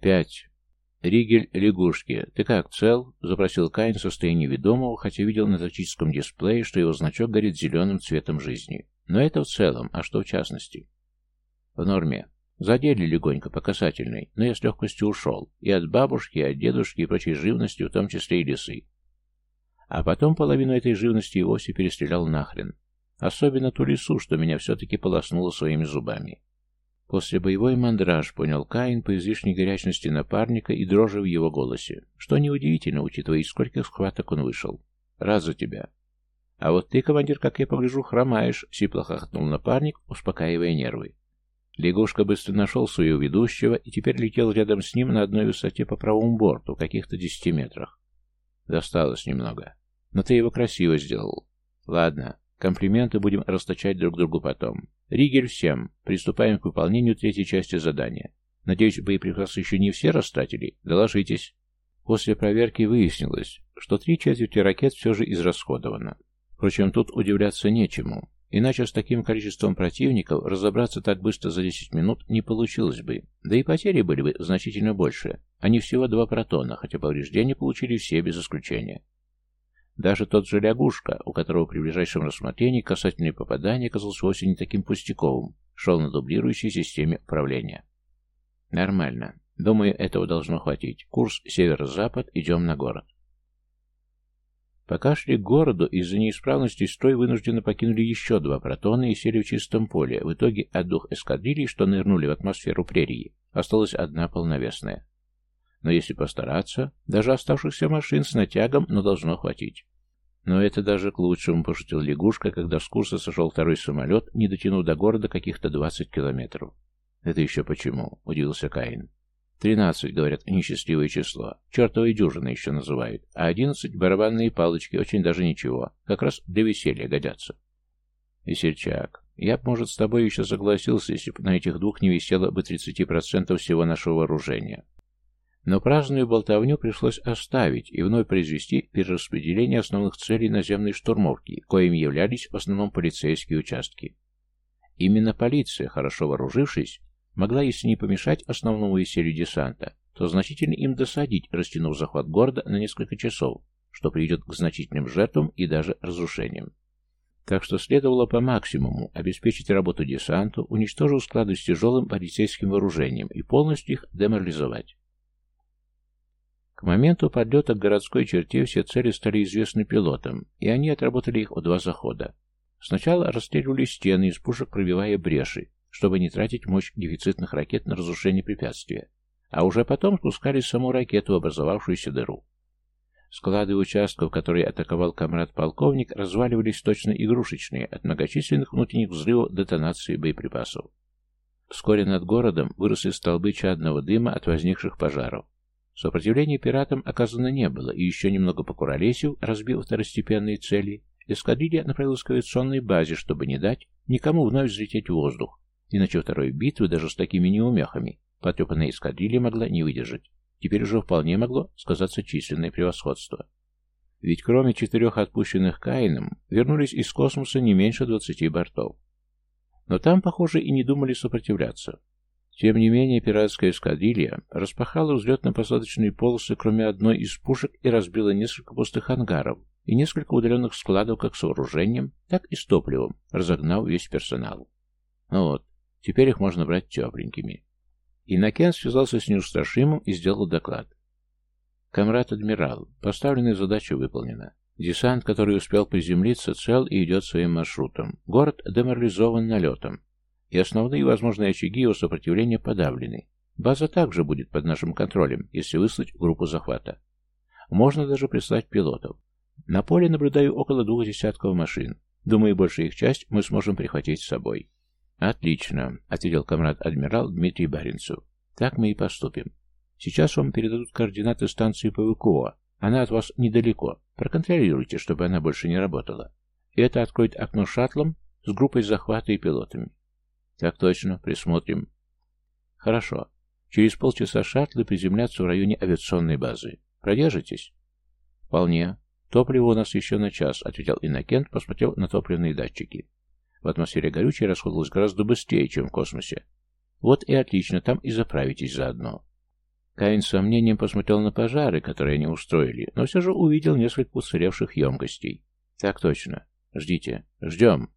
Пять. «Ригель лягушки, ты как, цел?» — запросил Каин в состоянии ведомого, хотя видел на тактическом дисплее, что его значок горит зеленым цветом жизни. Но это в целом, а что в частности? В норме. Задели легонько по касательной, но я с легкостью ушел. И от бабушки, и от дедушки, и прочей живности, в том числе и лисы. А потом половину этой живности и вовсе перестрелял нахрен. Особенно ту лису, что меня все-таки полоснуло своими зубами. После боевой мандраж, понял Каин по излишней горячности напарника и дрожи в его голосе, что неудивительно, учитывая, из скольких схваток он вышел. Рад за тебя. А вот ты, командир, как я погляжу, хромаешь, сипло хохотнул напарник, успокаивая нервы. Лягушка быстро нашел своего ведущего и теперь летел рядом с ним на одной высоте по правому борту, каких-то десяти метрах. Досталось немного. Но ты его красиво сделал. Ладно, комплименты будем расточать друг другу потом. Ригель всем. Приступаем к выполнению третьей части задания. Надеюсь, боеприпасы еще не все растратили? Доложитесь. После проверки выяснилось, что три четверти ракет все же израсходовано. Впрочем, тут удивляться нечему. Иначе с таким количеством противников разобраться так быстро за 10 минут не получилось бы. Да и потери были бы значительно больше. Они всего два протона, хотя повреждения получили все без исключения. Даже тот же лягушка, у которого при ближайшем рассмотрении касательное попадание казалось вовсе не таким пустяковым, шел на дублирующей системе управления. Нормально. Думаю, этого должно хватить. Курс северо-запад, идем на город. Пока шли к городу, из-за неисправности строй вынужденно покинули еще два протона и сели в чистом поле. В итоге от двух эскадрилей, что нырнули в атмосферу прерии, осталась одна полновесная. Но если постараться, даже оставшихся машин с натягом, но должно хватить. Но это даже к лучшему, пошутил лягушка, когда с курса сошел второй самолет, не дотянув до города каких-то 20 километров. Это еще почему? Удивился Каин. Тринадцать, говорят, несчастливое число. Чертовой дюжины еще называют. А одиннадцать — барабанные палочки, очень даже ничего. Как раз для веселья годятся. Весельчак, я б, может, с тобой еще согласился, если бы на этих двух не висело бы 30% всего нашего вооружения. Но праздную болтовню пришлось оставить и вновь произвести перераспределение основных целей наземной штурмовки, коими являлись в основном полицейские участки. Именно полиция, хорошо вооружившись, могла, если не помешать основному веселью десанта, то значительно им досадить, растянув захват города на несколько часов, что приведет к значительным жертвам и даже разрушениям. Так что следовало по максимуму обеспечить работу десанту, уничтожив склады с тяжелым полицейским вооружением и полностью их деморализовать. К моменту подлета к городской черте все цели стали известны пилотам, и они отработали их в два захода. Сначала расстреливали стены из пушек, пробивая бреши, чтобы не тратить мощь дефицитных ракет на разрушение препятствия, а уже потом спускали саму ракету в образовавшуюся дыру. Склады участков, которые атаковал комрад-полковник, разваливались точно игрушечные от многочисленных внутренних взрывов детонации боеприпасов. Вскоре над городом выросли столбы чадного дыма от возникших пожаров. Сопротивления пиратам оказано не было, и еще немного покуролесив, разбив второстепенные цели, эскадрилья направилась к авиационной базе, чтобы не дать никому вновь взлететь в воздух. Иначе второй битвы даже с такими неумехами потрепанная эскадрилья могла не выдержать. Теперь уже вполне могло сказаться численное превосходство. Ведь кроме четырех отпущенных Каином, вернулись из космоса не меньше двадцати бортов. Но там, похоже, и не думали сопротивляться. Тем не менее, пиратская эскадрилья распахала взлетно-посадочные полосы, кроме одной из пушек, и разбила несколько пустых ангаров и несколько удаленных складов как с вооружением, так и с топливом, разогнав весь персонал. Ну вот, теперь их можно брать тепленькими. Иннокен связался с неустрашимым и сделал доклад. «Камрад-адмирал, поставленная задача выполнена. Десант, который успел приземлиться, цел и идет своим маршрутом. Город деморализован налетом и основные возможные очаги его сопротивления подавлены. База также будет под нашим контролем, если выслать группу захвата. Можно даже прислать пилотов. На поле наблюдаю около двух десятков машин. Думаю, большую их часть мы сможем прихватить с собой. Отлично, ответил комрад-адмирал Дмитрий Баринцев. Так мы и поступим. Сейчас вам передадут координаты станции ПВКО. Она от вас недалеко. Проконтролируйте, чтобы она больше не работала. И это откроет окно шаттлом с группой захвата и пилотами. Так точно, присмотрим. Хорошо. Через полчаса шаттлы приземлятся в районе авиационной базы. Продержитесь? Вполне. Топливо у нас еще на час, ответил Иннокент, посмотрев на топливные датчики. В атмосфере горючее расходовалось гораздо быстрее, чем в космосе. Вот и отлично, там и заправитесь заодно. Каин с сомнением посмотрел на пожары, которые они устроили, но все же увидел несколько уцелевших емкостей. «Так точно. Ждите. Ждем».